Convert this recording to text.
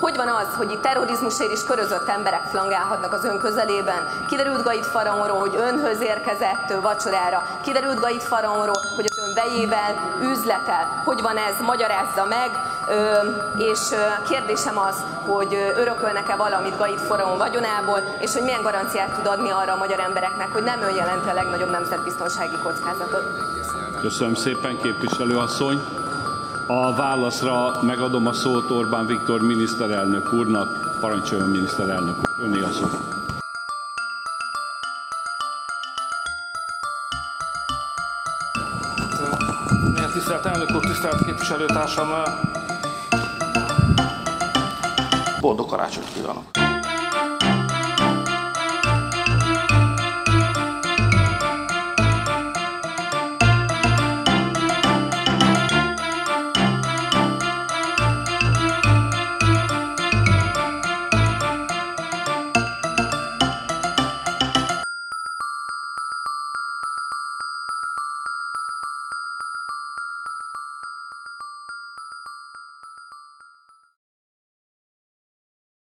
Hogy van az, hogy itt terrorizmusért is körözött emberek flangálhatnak az ön közelében? Kiderült Gaid Faraonról, hogy önhöz érkezett vacsorára. Kiderült Gaid Faraonról, hogy az ön vejével üzletel. Hogy van ez? Magyarázza meg. Ö, és kérdésem az, hogy örökölnek-e valamit Gaid Faraon vagyonából, és hogy milyen garanciát tud adni arra a magyar embereknek, hogy nem ön jelenti a legnagyobb nemzetbiztonsági kockázatot. Köszönöm szépen, képviselőasszony. A válaszra megadom a szót Orbán Viktor miniszterelnök úrnak. Parancsoljon miniszterelnök úr, öné a szó. Tisztelt elnök úr, tisztelt képviselőtársam! Boldog karácsonyt kívánok!